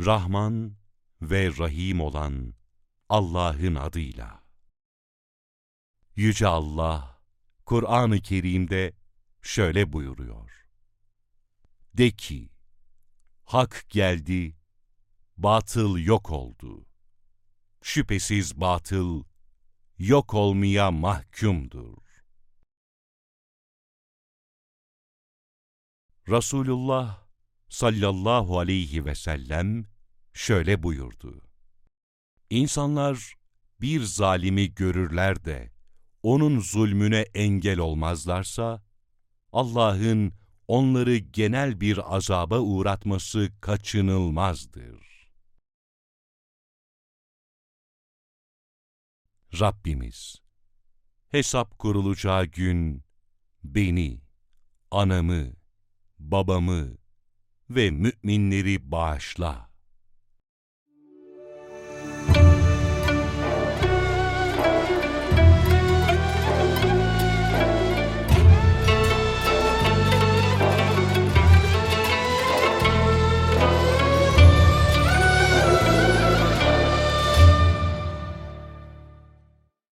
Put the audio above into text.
Rahman ve Rahim olan Allah'ın adıyla. Yüce Allah, Kur'an-ı Kerim'de şöyle buyuruyor. De ki, Hak geldi, batıl yok oldu. Şüphesiz batıl, yok olmaya mahkumdur. Resulullah sallallahu aleyhi ve sellem şöyle buyurdu. İnsanlar bir zalimi görürler de onun zulmüne engel olmazlarsa, Allah'ın onları genel bir azaba uğratması kaçınılmazdır. Rabbimiz, hesap kurulacağı gün beni, anamı, babamı ve müminleri bağışla.